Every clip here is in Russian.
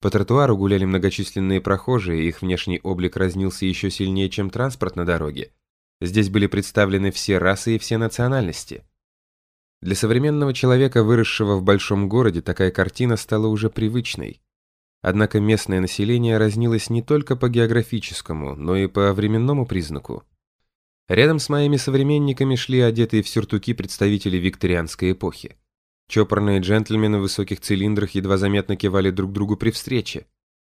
По тротуару гуляли многочисленные прохожие, их внешний облик разнился еще сильнее, чем транспорт на дороге. Здесь были представлены все расы и все национальности. Для современного человека, выросшего в большом городе, такая картина стала уже привычной. Однако местное население разнилось не только по географическому, но и по временному признаку. Рядом с моими современниками шли одетые в сюртуки представители викторианской эпохи. Чопорные джентльмены в высоких цилиндрах едва заметно кивали друг другу при встрече.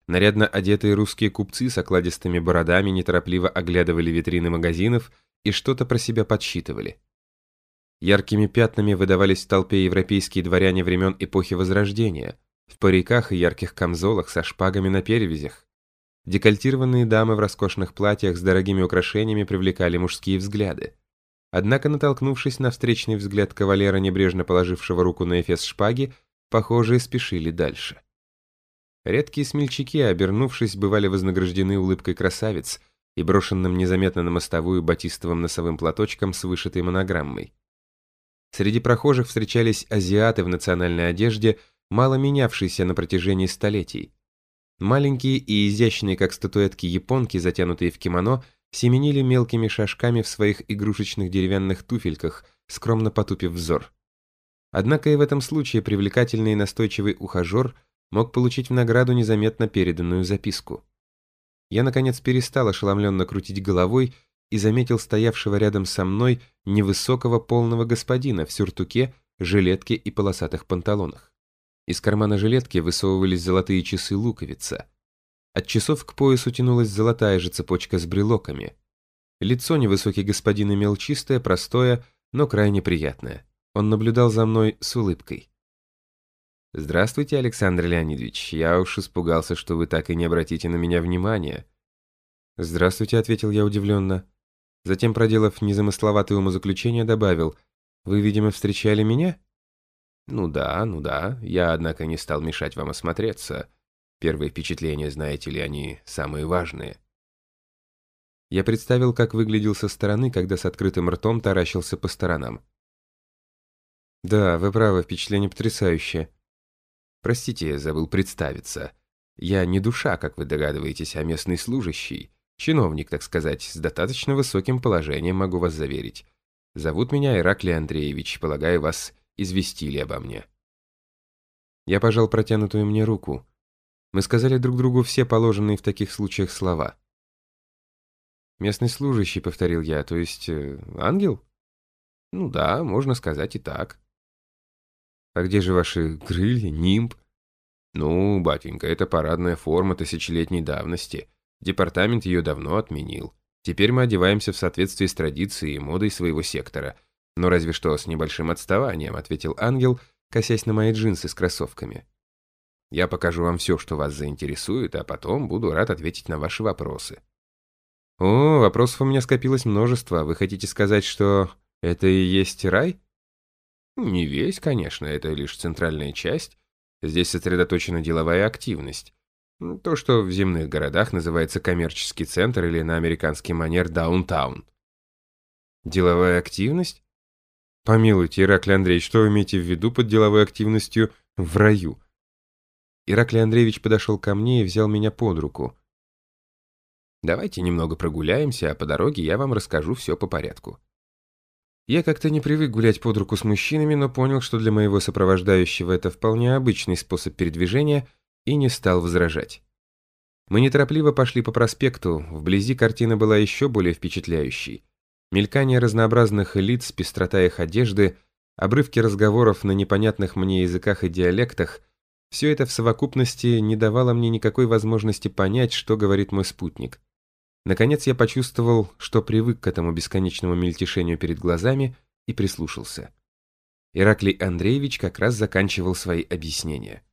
Нарядно одетые русские купцы с окладистыми бородами неторопливо оглядывали витрины магазинов и что-то про себя подсчитывали. Яркими пятнами выдавались в толпе европейские дворяне времен эпохи Возрождения, в париках и ярких камзолах со шпагами на перевязях. Декольтированные дамы в роскошных платьях с дорогими украшениями привлекали мужские взгляды. Однако, натолкнувшись на встречный взгляд кавалера, небрежно положившего руку на эфес шпаги, похожие спешили дальше. Редкие смельчаки, обернувшись, бывали вознаграждены улыбкой красавиц и брошенным незаметно на мостовую батистовым носовым платочком с вышитой монограммой. Среди прохожих встречались азиаты в национальной одежде, мало менявшиеся на протяжении столетий. Маленькие и изящные, как статуэтки японки, затянутые в кимоно, семенили мелкими шажками в своих игрушечных деревянных туфельках, скромно потупив взор. Однако и в этом случае привлекательный и настойчивый ухажер мог получить в награду незаметно переданную записку. Я, наконец, перестал ошеломленно крутить головой и заметил стоявшего рядом со мной невысокого полного господина в сюртуке, жилетке и полосатых панталонах. Из кармана жилетки высовывались золотые часы луковица. От часов к поясу тянулась золотая же цепочка с брелоками. Лицо невысокий господин имел чистое, простое, но крайне приятное. Он наблюдал за мной с улыбкой. «Здравствуйте, Александр Леонидович. Я уж испугался, что вы так и не обратите на меня внимания». «Здравствуйте», — ответил я удивленно. Затем, проделав незамысловатое умозаключение, добавил, «Вы, видимо, встречали меня?» «Ну да, ну да. Я, однако, не стал мешать вам осмотреться. Первые впечатления, знаете ли, они самые важные. Я представил, как выглядел со стороны, когда с открытым ртом таращился по сторонам. Да, вы правы, впечатление потрясающее. Простите, забыл представиться. Я не душа, как вы догадываетесь, а местный служащий. Чиновник, так сказать, с достаточно высоким положением, могу вас заверить. Зовут меня Ираклий Андреевич, полагаю, вас известили обо мне. Я пожал протянутую мне руку. Мы сказали друг другу все положенные в таких случаях слова. «Местный служащий», — повторил я, — «то есть э, ангел?» «Ну да, можно сказать и так». «А где же ваши крылья, нимб?» «Ну, батенька, это парадная форма тысячелетней давности. Департамент ее давно отменил. Теперь мы одеваемся в соответствии с традицией и модой своего сектора. Но разве что с небольшим отставанием», — ответил ангел, косясь на мои джинсы с кроссовками. Я покажу вам все, что вас заинтересует, а потом буду рад ответить на ваши вопросы. О, вопросов у меня скопилось множество. Вы хотите сказать, что это и есть рай? Не весь, конечно, это лишь центральная часть. Здесь сосредоточена деловая активность. То, что в земных городах называется коммерческий центр или на американский манер даунтаун. Деловая активность? Помилуйте, Ираклий Андреевич, что вы имеете в виду под деловой активностью в раю? Ираклий Андреевич подошел ко мне и взял меня под руку. «Давайте немного прогуляемся, а по дороге я вам расскажу все по порядку». Я как-то не привык гулять под руку с мужчинами, но понял, что для моего сопровождающего это вполне обычный способ передвижения, и не стал возражать. Мы неторопливо пошли по проспекту, вблизи картина была еще более впечатляющей. Мелькание разнообразных лиц, пестрота их одежды, обрывки разговоров на непонятных мне языках и диалектах — все это в совокупности не давало мне никакой возможности понять, что говорит мой спутник. Наконец я почувствовал, что привык к этому бесконечному мельтешению перед глазами и прислушался. Ираклий Андреевич как раз заканчивал свои объяснения.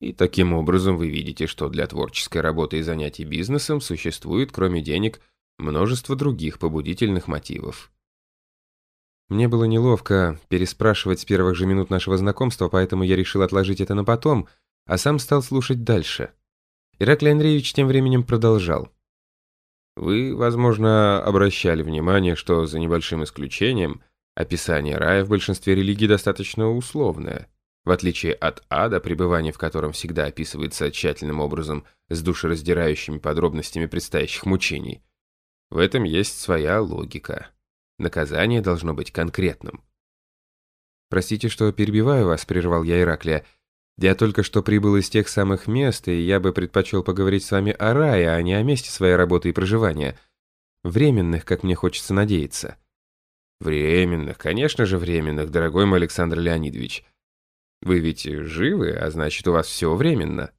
И таким образом вы видите, что для творческой работы и занятий бизнесом существует, кроме денег, множество других побудительных мотивов. Мне было неловко переспрашивать с первых же минут нашего знакомства, поэтому я решил отложить это на потом, а сам стал слушать дальше. Ираклий Андреевич тем временем продолжал. Вы, возможно, обращали внимание, что за небольшим исключением описание рая в большинстве религий достаточно условное. В отличие от ада, пребывание в котором всегда описывается тщательным образом с душераздирающими подробностями предстоящих мучений. В этом есть своя логика. Наказание должно быть конкретным. «Простите, что перебиваю вас», — прервал я Ираклия. «Я только что прибыл из тех самых мест, и я бы предпочел поговорить с вами о рае, а не о месте своей работы и проживания. Временных, как мне хочется надеяться». «Временных, конечно же временных, дорогой мой Александр Леонидович. Вы ведь живы, а значит, у вас все временно».